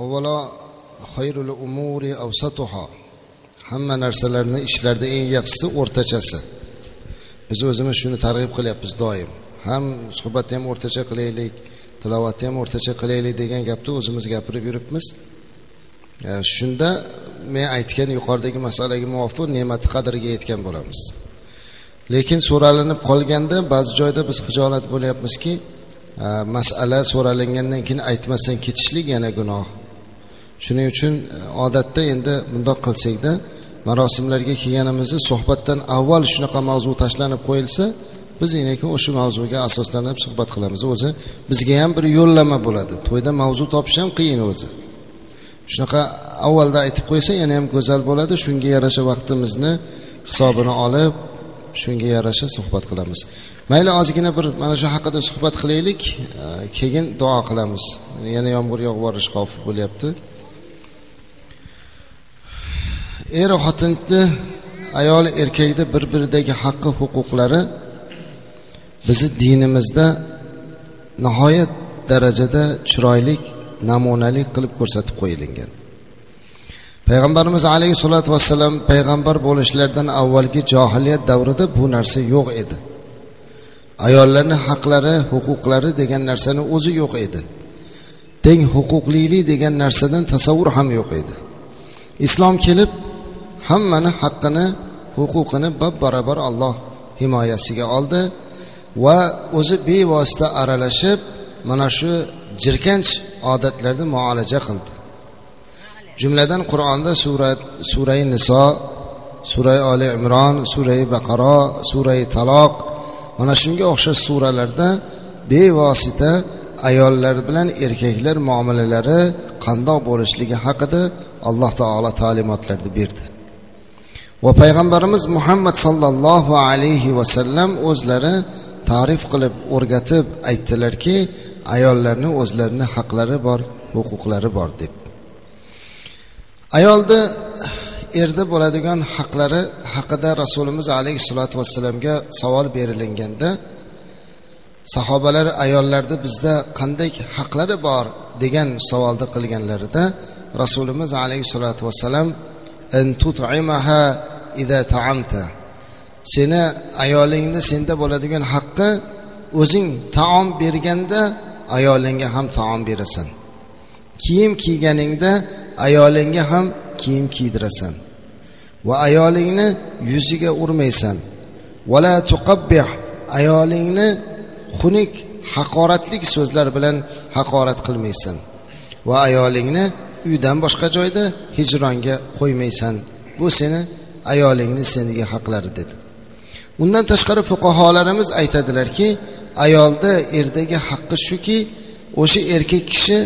avvalo xayrul umuri avsatuha hamma narsalarni ishlarda eng yaxshisi o'rtachasi biz o'zimiz shuni targ'ib qilyapmiz doim ham suhbatni ham o'rtacha qilaylik tilovatni ham o'rtacha qilaylik degan gapni o'zimiz gapirib yuribmiz shunda men aytgan yuqoridagi masalaga muvofiq ne'mati qadriga yetgan bo'lamiz lekin so'ralinib qolganda ba'zi joyda biz hijolat bo'lyapmizki masala so'ralingandan keyin aytmasdan ketishlik yana gunoh shuning uchun e, odatda endi bundoq qilsakda marosimlarga kelganimizda suhbatdan avval shunaqa mavzu tashlanib qo'yilsa biz lekin o'sha mavzuga asoslanib suhbat qilamiz. O'zi bizga ham bir yo'llama bo'ladi. To'yda mavzu topish ham qiyin o'zi. Shunaqa avvalda aytib qo'ysa yana ham go'zal bo'ladi. Shunga yarasha vaqtimizni hisobini olib shunga yarasha suhbat qilamiz. Mayli ozgina bir mana shu haqida suhbat qilaylik. E, keyin duo qilamiz. Yana yomg'ir yog'ib yuborish xavfi bo'lyapti. Er xotinni ayol erkakni bir biridagi haqqi huquqlari bizni dinimizda nihoyat darajada chiroyli namunali qilib ko'rsatib qo'yilgan payg'ambarimiz alayhissalotu vassalam payg'ambar bo'lishlaridan avvalgi johiliyat davrida bu narsa yo'q edi. Ayollarni haqlari huquqlari degan narsani o'zi yo'q edi. Teng huquqlilik degan narsadan tasavvur ham yo'q edi. Islom kelib hammani haqqini huquqini bab barobar alloh himoyasiga oldi va o'zi bevosita aralashib mana shu jirkanch odatlarni muolaja qildi. Jumladan qur'onda sura surai niso surai oli imron surai baqaro surai taloq mana shunga o'xshash suralarda bevosita ayollar bilan erkaklar muomalalari qandoq bo'lishligi haqida alloh taolo ta'limotlarni berdi. Va payg'ambarimiz muhammad sollallohu alayhi vasallam o'zlari ta'rif qilib o'rgatib aytdilarki ayollarni o'zlarini haqlari bor huquqlari bor deb. Ayolni erda bo'ladigan haqlari haqida rasulimiz alayhissalotu vassalamga savol berilganda sahobalar ayollarni bizda qanday haqlari bor degan savolni qilganlarida rasulimiz alayhissalotu vassalam seni ayolingni senda bo'ladigan haqqi o'zing taom berganda ayolingga ham taom berasan kiyim kiyganingda ayolingga ham kiyim kiydirasan va ayolingni yuziga urmaysan vala tuqabbih ayolingni xunuk haqoratlik so'zlar bilan haqorat qilmaysan va ayolingni uydan boshqa joyda hijronga qo'ymaysan bu seni ayolingni senga haqlari dedi. Undan tashqari fuqarolarimiz aytadilarki ayolda erdagi haqqi shuki o'sha erkak kishi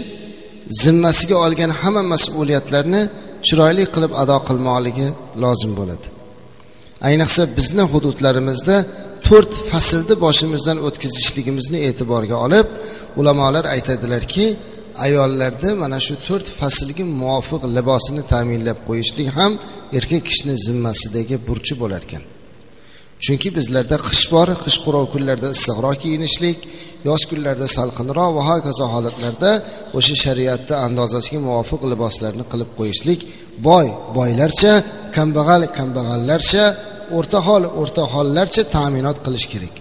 zimmasiga olgan hamma mas'uliyatlarni chiroyli qilib ado qilmoqligi lozim bo'ladi. Ayniqsa bizni hududlarimizda to'rt faslni boshimizdan o'tkazishligimizni e'tiborga olib ulamolar aytadilarki ayollarda mana shu to'rt faslga muvofiq libosini ta'minlab qo'yishlik ham erkak kishini zimmasidagi burchi bo'lar ekan. Chunki bizlarda qish bor qish qurov kunlarda issiqroq kiyinishlik yoz kunlarda salqinroq va hokazo holatlarda o'sha shariatni andozasiga muvofiq liboslarni qilib qo'yishlik boy boylarcha kambag'al kambag'allarcha o'rta hol o'rta hollarcha ta'minot qilish kerak.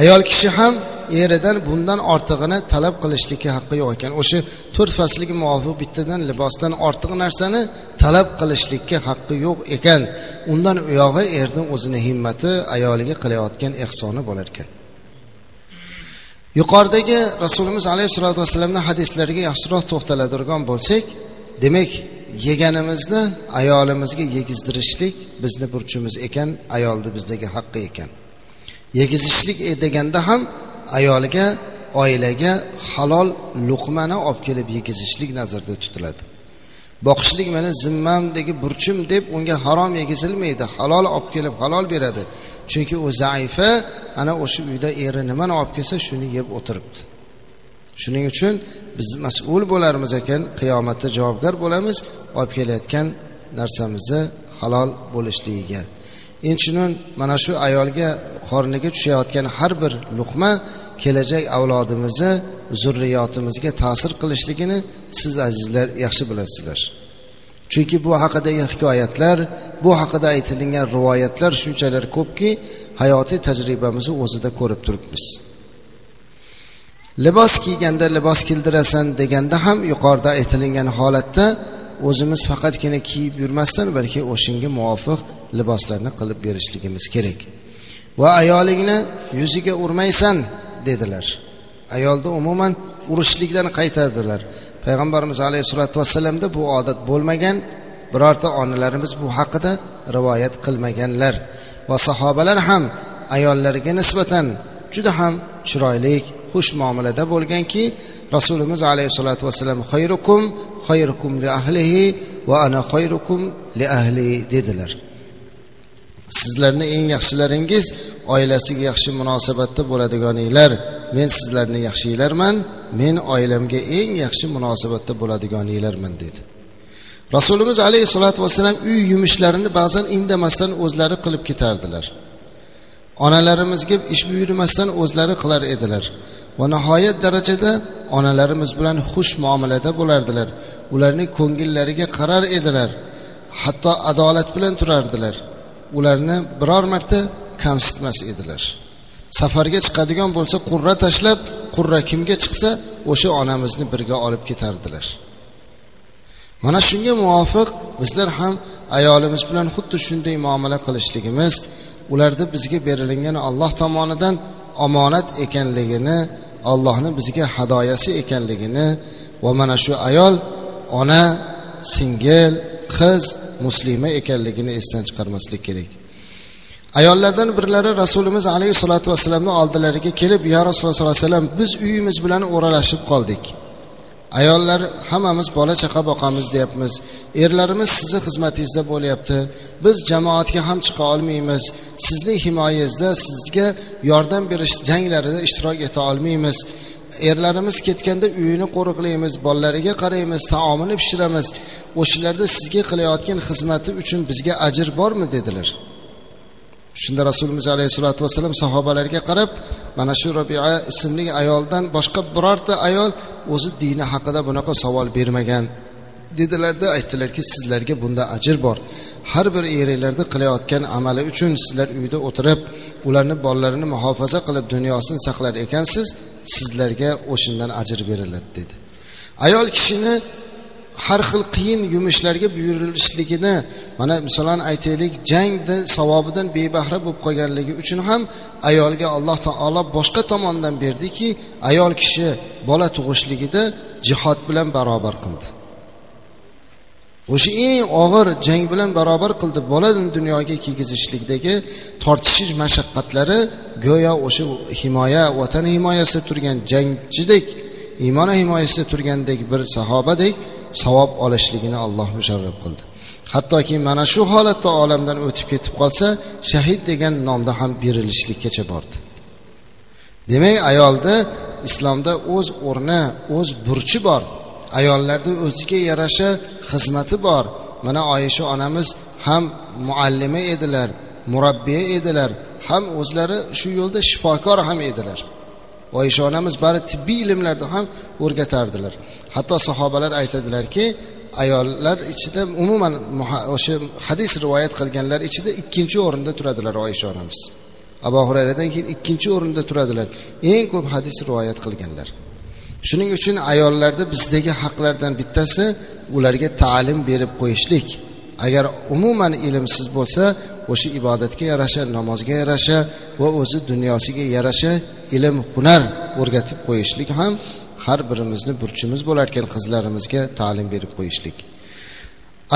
Ayol kishi ham eridan bundan ortig'ini talab qilishlikka haqqi yo'q ekan. O'sha to'rt faslga muvofiq bittadan libosdan ortiq narsani talab qilishlikka haqqi yo'q ekan. Undan u yog'i erni o'zini himmati ayoliga qilayotgan ehsoni bo'lar ekan. Yuqoridagi rasulimiz alayhissalotu vassalamni hadislariga yaxshiroq to'xtaladigan bo'lsak demak yeganimizni ayolimizga yegizdirishlik bizni burchimiz ekan ayolni bizdagi haqqi ekan. Yegizishlik e, deganda ham ayoliga oilaga halol luqmani olib kelib yegizishlik nazarda tutiladi. Boqishlik meni zimmamdagi burchim deb unga harom yegizilmaydi halol olib kelib halol beradi. Chunki u zaifa ana o'sha uyda eri nimani olib kelsa shuni yeb o'tiribdi. Shuning uchun biz mas'ul bo'larmiz ekan qiyomatda javobgar bo'lamiz olib kelayotgan narsamizni halol bo'lishligiga. Inchunun mana shu ayolga qorniga tushayotgan har bir luqma kelajak avlodimizni zurriyotimizga ta'sir qilishligini siz azizlar yaxshi bilasizlar. Chunki bu haqidagi hikoyatlar bu haqida aytilgan rivoyatlar shunchalar ko'pki hayotiy tajribamizni o'zida ko'rib turibmiz. Libos kiyganda libos kildirasan deganda ham yuqorida aytilingan holatda o'zimiz faqatgina kiyib yurmasdan balki o'shanga muvofiq liboslarni qilib berishligimiz kerak. Va ayolingni yuziga urmaysan dedilar. Ayolni umuman urishlikdan qaytardilar. Payg'ambarimiz alayhissalotu vassalamda bu odat bo'lmagan birorta onalarimiz bu haqida rivoyat qilmaganlar. Va sahobalar ham ayollariga nisbatan juda ham chiroyli xush muomalada bo'lganki rasulimiz alayhissalotu vassalam xayrukum xayrukum li ahlihi va ana xayrukum li ahli dedilar. Sizlarni eng yaxshilaringiz oilasiga yaxshi munosabatda bo'ladiganinglar men sizlarni yaxshilarman men oilamga eng yaxshi munosabatda bo'ladiganinglarman dedi. Rasulimiz alayhissalotu vassalam uy yumushlarini ba'zan indamasdan o'zlari qilib ketardilar. Onalarimizga ish buyurmasdan o'zlari qilar edilar. Va nihoyat darajada onalarimiz bilan xush muomalada bo'lardilar. Ularning ko'ngillariga qarar edilar hatto adolat bilan turardilar. Ularni biror marta kamsitmas edilar. Safarga chiqadigan bo'lsa qurra tashlab qurra kimga chiqsa o'sha onamizni birga olib ketardilar. Mana shunga muvofiq bizlar ham ayolimiz bilan xuddi shunday muomala qilishligimiz ularda bizga berilingan alloh tomonidan omonat ekanligini allohni bizga hadoyasi ekanligini va mana shu ayol ona singil qiz muslima ekanligini esdan chiqarmaslik kerak. Ayollardan birlari rasulimiz alayhissalotu vassalamni oldilariga kelib ya rasululloh sollallohu alayhi vasallam biz uyimiz bilan o'ralashib qoldik. Ayollar hammamiz bola chaqa boqamiz deyapmiz. Erlarimiz sizni xizmatingizda bo'lyapti. Biz jamoatga ham chiqa olmaymiz. Sizni himoyangizda sizga yordam berish janglarida ishtirok eta olmaymiz. Erlarimiz ketganda uyini qo'riqlaymiz bolalariga qaraymiz taomini pishiramiz. O'shalarda sizga qilayotgan xizmati uchun bizga ajr bormi? dedilar. Shunda rasulimiz alayhissalotu vassalam sahobalarga qarab mana shu robia ismli ayoldan boshqa birorta ayol o'zi dini haqida bunaqa savol bermagan. Dedilarda aytdilarki sizlarga bunda ajr bor. Har bir eringlarni qilayotgan amali uchun sizlar uyda o'tirib ularni bolalarini muhofaza qilib dunyosini saqlar ekansiz sizlarga o'shandan ajr beriladi dedi. Ayol kishini har xil qiyin yumushlarga buyurilishligini mana masalan aytaylik jangni savobidan bebahra bo'lib qolganligi uchun ham ayolga alloh taolo boshqa tomondan berdiki ayol kishi bola tug'ishligida jihod bilan barobar qildi. O'sha eng og'ir jang bilan barobar qildi bolani dunyoga kiygizishlikdagi tortishish mashaqqatlari go'yo o'sha himoya vatan himoyasida turgan jangchidek iymon himoyasida turgandek bir sahobadek savob olishligini alloh musharraf qildi. Hattoki mana shu holatda olamdan o'tib ketib qolsa shahid degan nomda ham berilishlikkacha bordi. Demak ayolda islomda o'z o'rni o'z burchi bor. Ayollarni o'ziga yarasha xizmati bor. Mana oyisha onamiz ham muallima edilar murabbiya edilar ham o'zlari shu yo'lda shifokor ham edilar. Oyisha onamiz bari tibbiy ilmlarni ham o'rgatardilar. Hatto sahobalar aytadilarki ayollar ichida umuman o'sha hadis rivoyat qilganlar ichida ikkinchi o'rinda turadilar oyisha onamiz abu hurayradan keyin ikkinchi o'rinda turadilar. Eng ko'p hadis rivoyat qilganlar. Shuning uchun ayollarda bizdagi haqlardan bittasi ularga ta'lim berib qo'yishlik. Agar umuman ilmsiz bo'lsa o'sha ibodatga yarasha namozga yarasha va o'zi dunyosiga yarasha ilm hunar o'rgatib qo'yishlik ham har birimizni burchimiz bo'larkan qizlarimizga ta'lim berib qo'yishlik.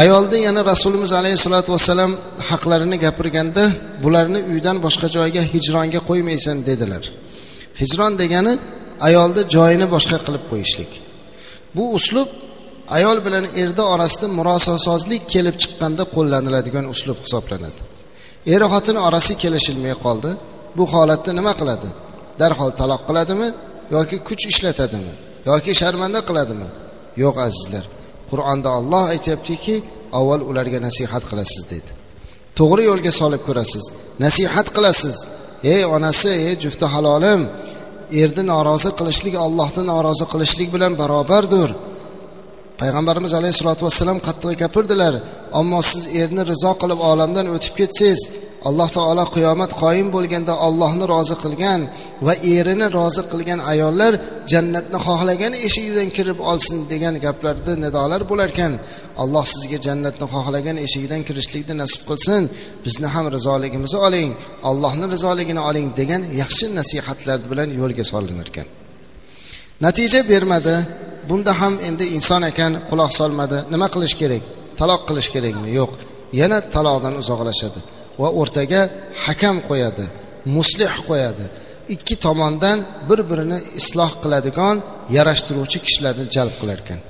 Ayolni yana rasulimiz alayhissalotu vassalam haqlarini gapirganda bularni uydan boshqa joyga hijronga qo'ymaysan dedilar. Hijron degani ayolni joyini boshqa qilib qo'yishlik. Bu uslub ayol bilan erda orasida murosasozlik kelib chiqqanda qo'llaniladigan uslub hisoblanadi. Er xotin orasi kelishilmay qoldi. Bu holatda nima qiladi? Darhol taloq qiladimi yoki kuch ishlatadimi yoki sharmanda qiladimi? Yo'q azizlar. Qur'onda olloh aytyaptiki avval ularga nasihat qilasiz dedi. To'g'ri yo'lga solib ko'rasiz nasihat qilasiz. Ey onasi ey jufti halolim erni norozi qilishlik allohni norozi qilishlik bilan barobardir payg'ambarimiz alayhissalotu vassalam qattiq gapirdilar. Ammo siz erni rizo qilib olamdan o'tib ketsangiz alloh taolo qiyomat qoyim bo'lganda ollohni rozi qilgan va erini rozi qilgan ayollar jannatni xohlagan eshigidan kirib olsin degan gaplarda nidolar bo'larkan. Alloh sizga jannatni xohlagan eshigidan kirishlikni nasib qilsin. Bizni ham rizoligimizni oling allohni rizoligini oling degan yaxshi nasihatlar bilan yo'lga solinar ekan natija bermadi. Bunda ham endi inson ekan quloq solmadi. Nima qilish kerak? Taloq qilish kerakmi? Yo'q. Yana taloqdan uzoqlashadi va o'rtaga hakam qo'yadi muslih qo'yadi. Ikki tomondan bir birini isloh qiladigan yarashtiruvchi kishilarni jalb qilar ekan.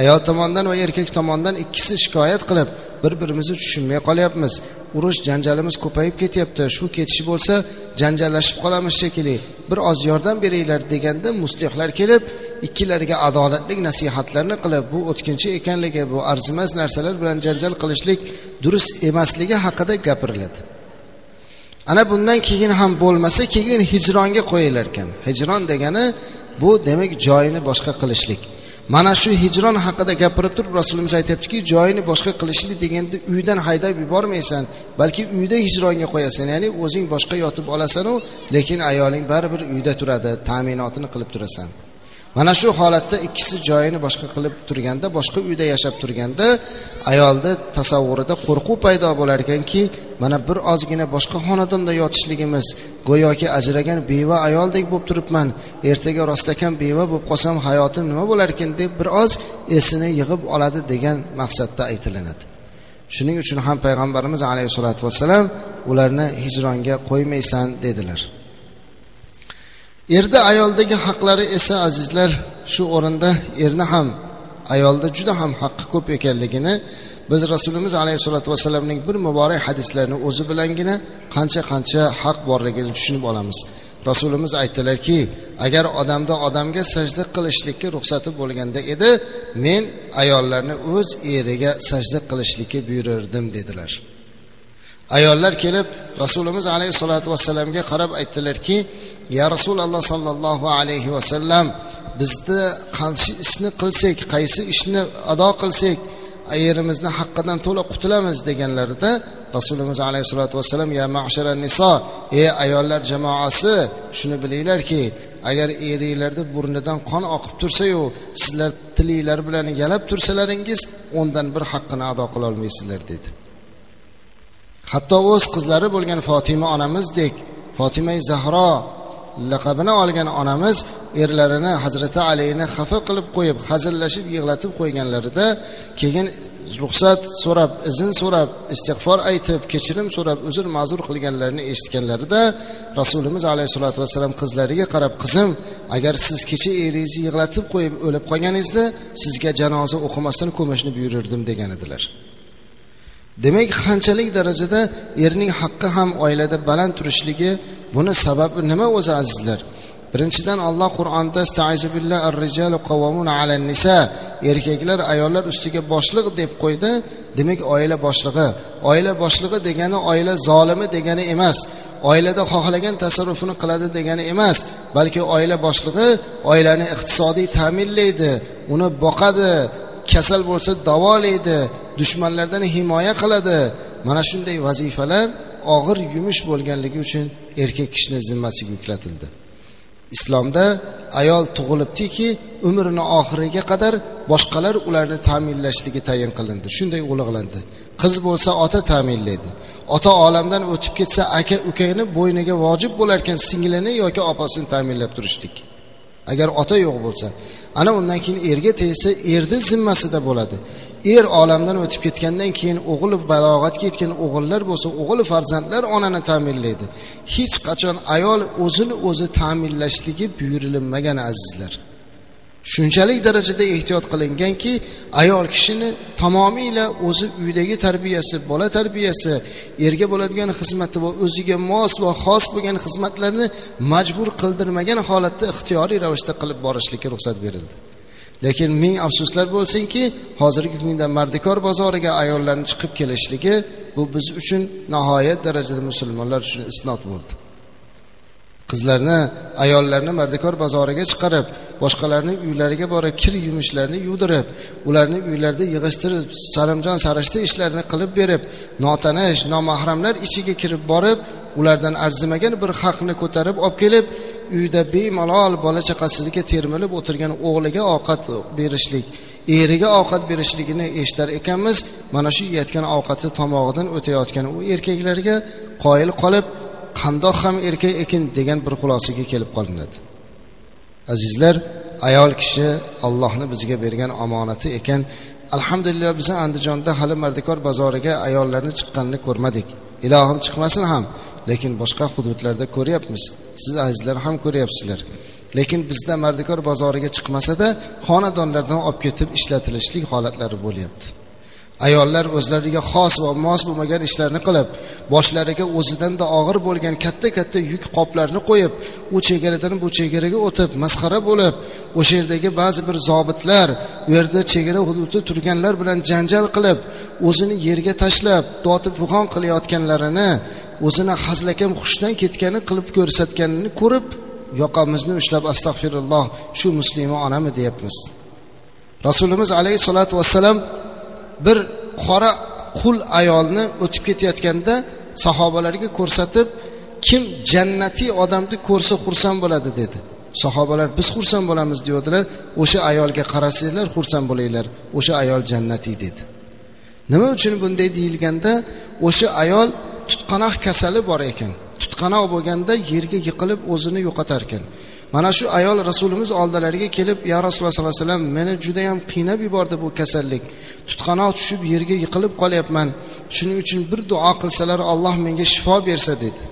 Ayol tomonidan va erkak tomonidan ikkisi shikoyat qilib bir birimizni tushunmay qolyapmiz. Urush janjalimiz ko'payib ketyapti. Shu ketishi bo'lsa janjallashib qolamiz shekilli. Bir oz yordam beringlar deganda muslihlar kelib ikkilariga adolatli nasihatlarni qilib bu o'tkinchi ekanligi bu arzimas narsalar bilan janjal qilishlik durust emasligi haqida gapiriladi. Ana bundan keyin ham bo'lmasa keyin hijronga qo'yilar ekan. Hijron degani bu demak joyini boshqa qilishlik. Mana shu hijron haqida gapirib turib rasulimiz aytyaptiki joyini boshqa qilishlik deganda uydan haydab yubormaysan balki uyda hijronga qo'yasan ya'ni o'zing boshqa yotib olasanu lekin ayoling baribir uyda turadi ta'minotini qilib turasan. Mana shu holatda ikkisi joyini boshqa qilib turganda boshqa uyda yashab turganda ayolni tasavvurida qo'rquv paydo bo'lar ekanki mana bir ozgina boshqa xonadonda yotishligimiz go'yoki ajragan beva ayoldek bo'lib turibman ertaga rostakam beva bo'lib qolsam hayotim nima bo'larkin deb bir oz esini yig'ib oladi degan maqsadda aytilinadi. Shuning uchun ham payg'ambarimiz alayhissalotu vassalam ularni hijronga qo'ymaysan dedilar. Erda ayoldagi haqlari esa azizlar shu o'rinda erni ham ayolda juda ham haqqi ko'p ekanligini biz rasulimiz alayhissalotu vassalamning bir muborak hadislarini o'zi bilangina qancha qancha haq borligini tushunib olamiz. Rasulimiz aytdilarki agar odamda odamga sajda qilishlikka ruxsati bo'lganda edi men ayollarni o'z eriga sajda qilishlikka buyurardim dedilar. Ayollar kelib rasulimiz alayhissalotu vassalamga qarab aytdilarki ya rasululloh sollallohu alayhi vasallam bizni qaysi ishni qilsak qaysi ishni ado qilsak yerimizni haqqidan to'la qutulamiz deganlarida rasulimiz alayhissalotu vassalam ya mashara niso ey ayollar jamoasi shuni bilinglarki agar eringlarni burnidan qon oqib tursayu sizlar tilinglar bilan yalab tursalaringiz o'ndan bir haqqini ado qilolmaysizlar dedi. Hatto o'z qizlari bo'lgan fotima onamizdek fotima zahro laqabini olgan onamiz erlarini hazrati alini xafa qilib qo'yib hazillashib yig'latib qo'yganlarida keyin ruxsat so'rab izn so'rab istig'for aytib kechirim so'rab uzr ma'zur qilganlarini eshitganlarida rasulimiz alayhissalotu vassalam qizlariga qarab qizim agar siz kecha eringizni yig'latib qo'yib o'lib qolganingizda sizga janoza o'qimasdan ko'mishni buyurardim degan edilar. Demak qanchalik darajada erning haqqi ham oilada baland turishligi buni sababi nima o'zi azizlar? Birinchidan alloh qur'onda nisa erkaklar ayollar ustiga boshliq deb qo'ydi. Demak oila boshlig'i. Oila boshlig'i degani oila zolimi degani emas. Oilada xohlagan tasarrufini qiladi degani emas. Balki oila boshlig'i oilani iqtisodiy ta'minlaydi uni boqadi kasal bo'lsa davolaydi dushmanlardan himoya qiladi. Mana shunday vazifalar og'ir yumush bo'lganligi uchun erkak kishini zimmasiga yuklatildi. Islomda ayol tug'ilibdiki umrini oxiriga qadar boshqalar ularni ta'minlashligi tayin qilindi. Shunday ulug'landi. Qiz bo'lsa ota ta'minlaydi. Ota olamdan o'tib ketsa aka ukangni bo'yniga vojib bo'larkan singlini yoki opasini ta'minlab turishlik. Agar ota yo'q bo'lsa ana undan keyin erga tegsa erni zimmasida bo'ladi. Er olamdan o'tib ketgandan keyin o'g'li balog'atga yetgan o'g'illar bo'lsa o'g'il farzandlar onani ta'minlaydi. Hech qachon ayol o'zini o'zi ta'minlashligi buyurilmagan azizlar. Shunchalik darajada ehtiyot qilinganki ayol kishini tamomiyla o'zi uydagi tarbiyasi bola tarbiyasi erga bo'ladigan xizmati va o'ziga mos va xos bo'lgan xizmatlarni majbur qildirmagan holatda ixtiyoriy ravishda qilib borishlikka ruxsat berildi. Lekin ming afsuslar bo'lsinki hozirgi kunda mardikor bozoriga ayollarni chiqib kelishligi bu biz uchun nihoyat darajada musulmonlar uchun isnot bo'ldi. Qizlarni ayollarni mardikor bozoriga chiqarib boshqalarni uylariga borib kir yumushlarini yuvdirib ularni uylarida yig'ishtirib sarimjon sarishta ishlarini qilib berib notanish nomahramlar ichiga kirib borib ulardan arzimagan bir haqni ko'tarib olib kelib uyda bemalol bola chaqasiga termilib o'tirgan o'g'liga ovqat berishlik eriga ovqat berishligini eshitar ekanmiz. Mana shu yeyotgan ovqati tomog'idan o'tayotgan u erkaklarga qoyil qolib qandoq ham erkak ekan degan bir xulosaga kelib qolinadi. Azizlar ayol kishi allohni bizga bergan omonati ekan. Alhamdulillah biz andijonda hali mardikor bozoriga ayollarni chiqqanini ko'rmadik. Ilohim chiqmasin ham lekin boshqa hududlarda ko'ryapmiz. Siz azizlar ham ko'ryapsizlar. Lekin bizda mardikor bozoriga chiqmasada xonadonlardan olib ketib ishlatilishlik holatlari bo'lyapti. Ayollar o'zlariga xos va mos bo'lmagan ishlarni qilib boshlariga o'zidanda og'ir bo'lgan katta katta yuk qoplarni qo'yib u chegaradan bu chegaraga o'tib masxara bo'lib o'sha yerdagi ba'zi bir zobitlar u yerda chegara hududida turganlar bilan janjal qilib o'zini yerga tashlab doti fug'on qilayotganlarini o'zini hazlakam hushdan ketgani qilib ko'rsatganini ko'rib yoqamizni ushlab astag'firulloh shu muslima onami deyapmiz. Rasulimiz alayhissalotu vassalam bir qora qul ayolni o'tib ketayotganda sahobalarga ko'rsatib kim jannatiy odamni ko'rsa xursand bo'ladi dedi. Sahobalar biz xursand bo'lamiz deyaptilar o'sha ayolga qarasanglar xursand bo'linglar. O'sha ayol jannatiy dedi. Nima uchun bunday deyilganda o'sha ayol tutqanoq kasali bor ekan. Tutqanoq bo'lganda yerga yiqilib o'zini yo'qotar ekan. Mana shu ayol rasulimiz oldilariga kelib ya rasululloh sollallohu alayhi vasallam meni judayam qiynab yubordi bu kasallik. Tutqanoq tushib yerga yiqilib qolyapman. Shuning uchun bir duo qilsalar alloh menga shifo bersa dedi.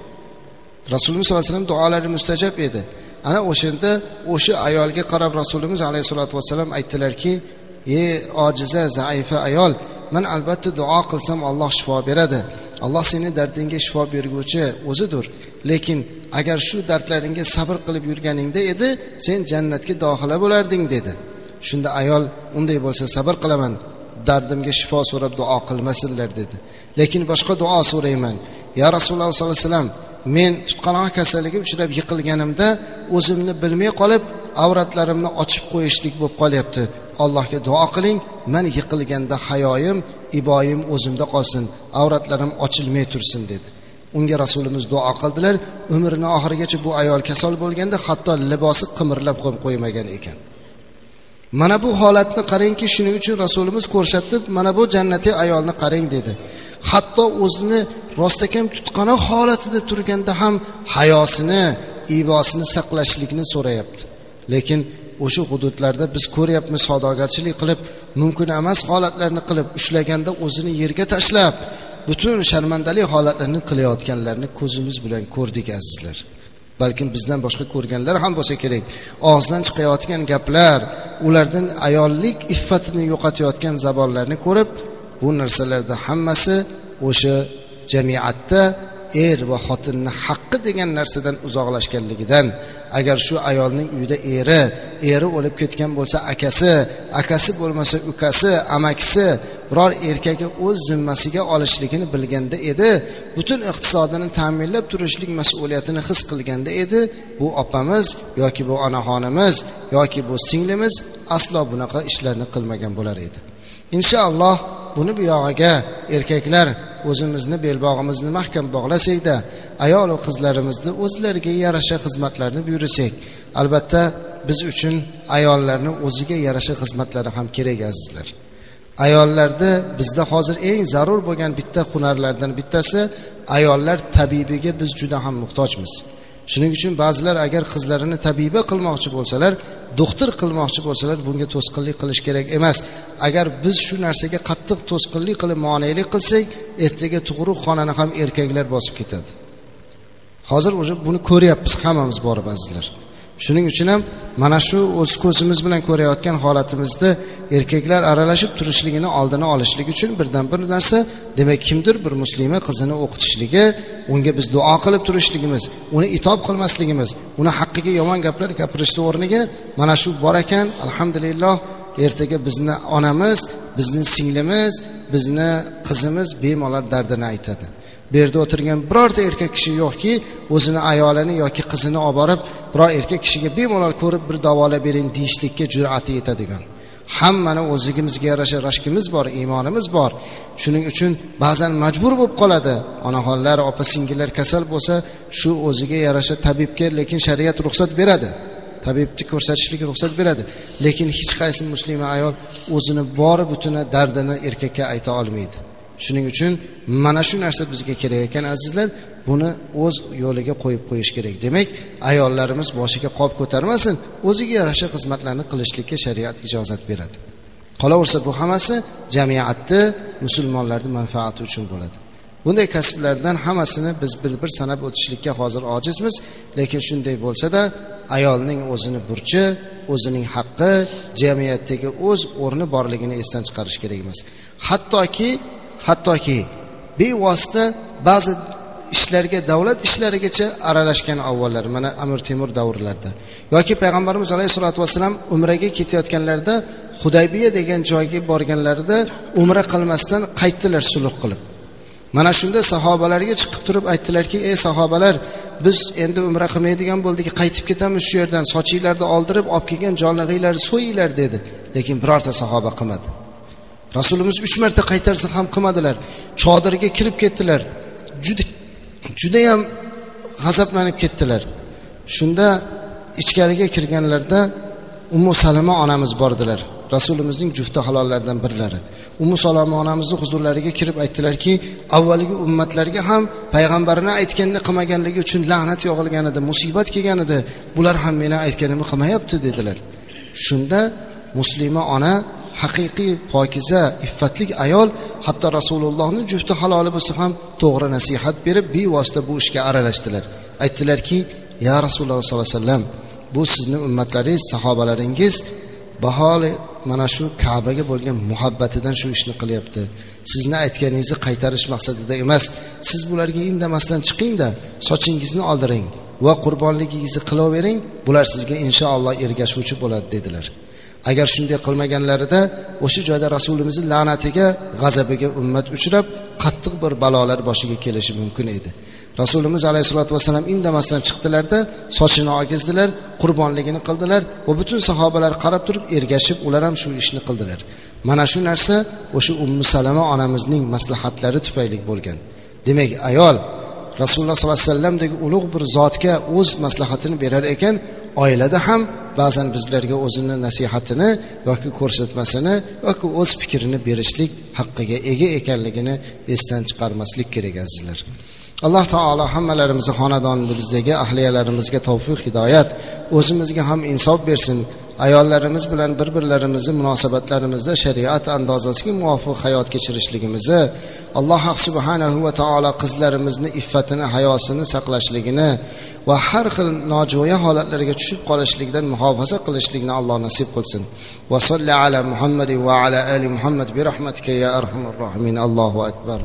Rasulimiz sallallohu alayhi vasallam duolari mustajab edi. Ana o'shanda o'sha ayolga qarab rasulimiz alayhissalotu vassalam aytdilarki ey ojiza zaifa ayol man albatta duo qilsam alloh shifo beradi. Alloh seni dardingga shifo berguvchi o'zidir. Lekin agar shu dardlaringga sabr qilib yurganingda edi sen jannatga dohila bo'larding dedi. Shunda ayol unday bo'lsa sabr qilaman dardimga shifo so'rab duo qilmasinlar dedi. Lekin boshqa duo so'rayman. Ya rasululloh sollallohu alayhi vasallam men tutqanoq kasaliga uchrab yiqilganimda o'zimni bilmay qolib avratlarimni ochib qo'yishlik bo'lib qolyapti. Allohga duo qiling man yiqilganda hayoyim iboyim o'zimda qolsin avratlarim ochilmay tursin dedi. Unga rasulimiz duo qildilar umrini oxirigacha bu ayol kasal bo'lganda hatto libosi qimirlab ham qo'ymagan ekan. Mana bu holatni qarangki shuning uchun rasulimiz ko'rsatib mana bu jannatiy ayolni qarang dedi. Hatto o'zini rostakam tutqanoq holatida turganda ham hayosini ibosini saqlashlikni so'rayapti. Lekin o'sha hududlarda biz ko'ryapmiz savdogarchilik qilib mumkin emas holatlarni qilib ushlaganda o'zini yerga tashlab butun sharmandali holatlarni qilayotganlarni ko'zimiz bilan ko'rdik azizlar. Balkim bizdan boshqa ko'rganlar ham bo'lsa kerak. Og'zidan chiqayotgan gaplar ulardan ayollik iffatini yo'qotayotgan zabonlarni ko'rib bu narsalarda hammasi o'sha jamiyatda er va xotinni haqqi degan narsadan uzoqlashganligidan agar shu ayolning uyida eri eri o'lib ketgan bo'lsa akasi akasi bo'lmasa ukasi amakisi biror erkakni o'z zimmasiga olishligini bilganda edi. Butun iqtisodini ta'minlab turishlik mas'uliyatini his qilganda edi. Bu opamiz yoki bu onaxonimiz yoki bu singlimiz aslo bunaqa ishlarni qilmagan bo'lar edi. Inshaalloh buni buyog'iga erkaklar o'zimizni belbog'imizni mahkam bog'lasakda ayolu qizlarimizni o'zlariga yarasha xizmatlarni buyursak albatta biz uchun ayollarni o'ziga yarasha xizmatlari ham kerak azizlar. Ayollarda bizda hozir eng zarur bo'lgan bitta hunarlardan bittasi ayollar tabibiga biz juda ham muhtojmiz. Shuning uchun ba'zilar agar qizlarini tabiba qilmoqchi bo'lsalar doktor qilmoqchi bo'lsalar bunga to'sqinlik qilish kerak emas. Agar biz shu narsaga qattiq to'sqinlik qilib monelik qilsak ertaga tug'uruq xonani ham erkaklar bosib ketadi. Hozir уже buni ko'ryapmiz hammamiz borib azizlar. Shuning uchun ham mana shu o'z ko'zimiz bilan ko'rayotgan holatimizda erkaklar aralashib turishligini oldini olishlik uchun birdan bir narsa. Demak kimdir bir muslima qizini o'qitishligi unga biz duo qilib turishligimiz uni itob qilmasligimiz uni haqqiga yomon gaplar gapirishni o'rniga mana shu bor ekan. Alhamdulillah ertaga bizni onamiz bizni singlimiz bizni qizimiz bemalol dardini aytadi. Bu yerda o'tirgan birorta erkak kishi yo'qki o'zini ayolini yoki qizini olib borib biror erkak kishiga bemalol ko'rib bir davolab bering deyishlikka jur'ati yetadigan. Hammani o'zligimizga yarasha rashkimiz bor iymonimiz bor. Shuning uchun ba'zan majbur bo'lib qoladi. Onaxonlar opa singillar kasal bo'lsa shu o'ziga yarasha tabibga lekin shariat ruxsat beradi. Tabibni ko'rsatishlik ruxsat beradi. Lekin hech qaysi muslima ayol o'zini bor butuni dardini erkakka ayta olmaydi. Shuning uchun mana shu narsa bizga kerak ekan azizlar. Buni o'z yo'liga qo'yib qo'yish kerak. Demak ayollarimiz boshiga qop ko'tarmasin o'ziga yarasha xizmatlarni qilishlikka shariat ijozat beradi. Qolaversa bu hammasi jamiyatni musulmonlarni manfaati uchun bo'ladi. Bunday kasblardan hammasini biz bir bir sanab o'tishlikka hozir ojizmiz. Lekin shunday bo'lsada ayolning o'zini burchi o'zining haqqi jamiyatdagi o'z o'rni borligini esdan chiqarish kerak emas hattoki hattoki bevosita ba'zi ishlarga davlat ishlarigacha aralashgan avvallar mana amir temur davrlarida yoki payg'ambarimiz alayhissalotu vassalam umraga ketayotganlarida hudaybiya degan joyga borganlarida umra qilmasdan qaytdilar sulh qilib. Mana shunda sahobalarga chiqib turib aytdilarki ey sahobalar biz endi umra qilmaydigan bo'ldik qaytib ketamiz shu yerdan sochinglarni oldirib olib kelgan jonlig'inglarni so'yinglar dedi. Lekin birorta sahoba qilmadi. Rasulimiz uch marta qaytarsa ham qilmadilar. Chodirga kirib ketdilar. Juda judayam g'azablanib ketdilar. Shunda ichkariga kirganlarida umu salama onamiz bordilar. Rasulimizning jufti halollaridan birlari. Umu saloma onamizni huzurlariga kirib aytdilarki avvalgi ummatlarga ham payg'ambarini aytganini qilmaganligi uchun la'nat yog'ilgan edi musibat kelgan edi bular ham meni aytganimni qilmayapti dedilar. Shunda muslima ona haqiqiy pokiza iffatlik ayol hatto rasulullohni jufti haloli bo'lsa ham to'g'ri nasihat berib bevosita bu ishga aralashdilar. Aytdilarki ya rasululloh sollallohu alayhi vasallam bu sizni ummatlaringiz sahobalaringiz baholi mana shu kabaga bo'lgan muhabbatidan shu ishni qilyapti. Sizni aytganingizni qaytarish maqsadida emas. Siz bularga indamasdan chiqingda sochingizni oldiring va qurbonligingizni qilavering. Bular sizga inshaalloh ergashuvchi bo'ladi dedilar. Agar shunday qilmaganlarida o'sha joyda rasulimizni la'natiga g'azabiga ummat uchrab qattiq bir balolar boshiga kelishi mumkin edi. Rasulimiz alayhissalotu vassalam indamasdan chiqdilarda sochini ogizdilar qurbonligini qildilar va butun sahobalar qarab turib ergashib ular ham shu ishni qildilar. Mana shu narsa o'sha ummu salama onamizning maslahatlari tufayli bo'lgan. Demak ayol rasululloh sollallohu alayhi vasallamdek ulug' bir zotga o'z maslahatini berar ekan oilada ham ba'zan bizlarga o'zini nasihatini yoki ko'rsatmasini yoki o'z fikrini berishlik haqqiga ega ekanligini esdan chiqarmaslik kerak azizlar. Alloh taolo hammalarimizni xonadonimizdagi ahliyalarimizga tavfiq hidoyat o'zimizga ham insof bersin. Ayollarimiz bilan bir birlarimizni munosabatlarimizda shariat andozasiga muvofiq hayot kechirishligimizni alloh subhanahu va taolo qizlarimizni iffatini hayosini saqlashligini va har xil nojo'ya holatlarga tushib qolishlikdan muhofaza qilishlikni alloh nasib qilsin. Va solli ala muhammadi va ala ali muhammad bi rahmatika ya arhamar rohimin. Allohu akbar.